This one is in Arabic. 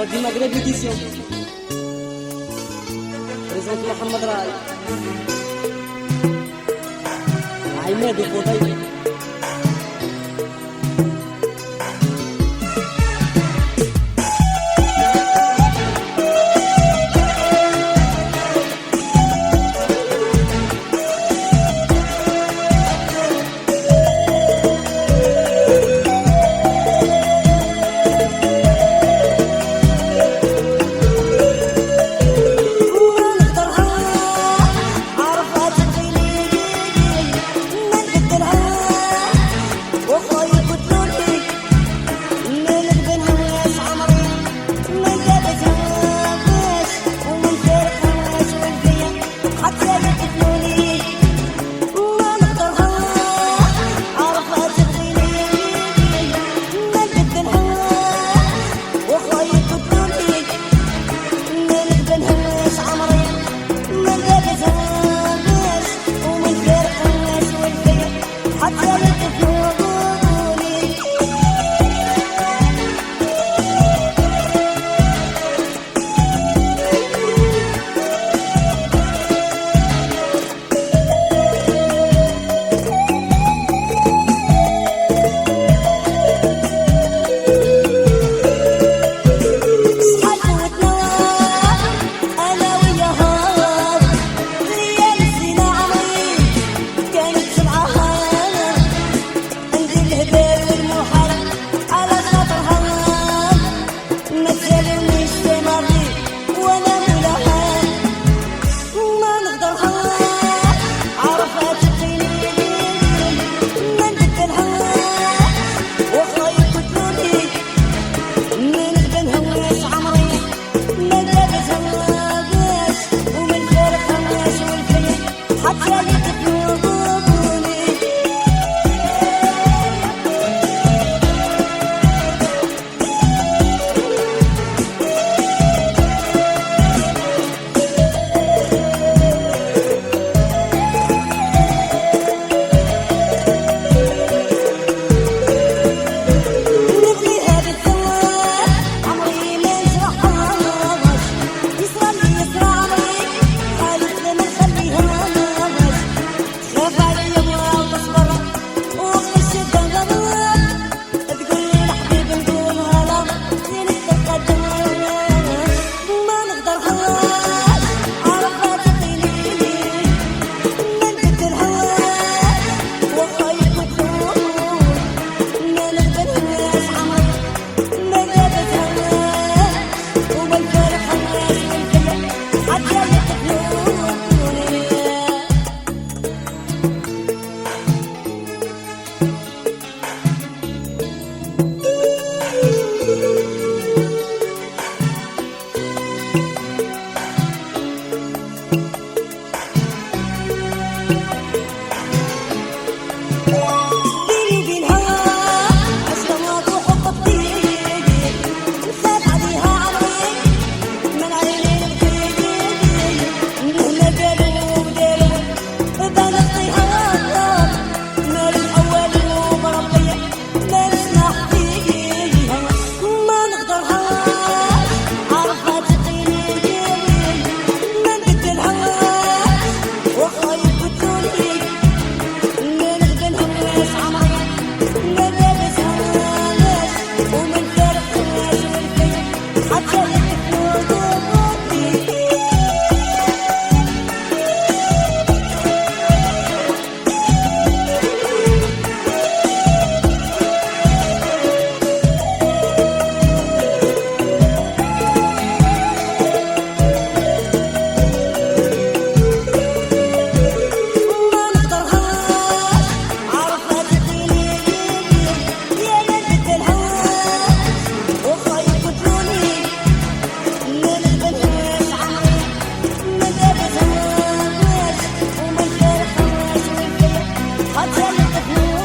ودي مغرب édition présente Mohamed Rai عماد الخضيري of new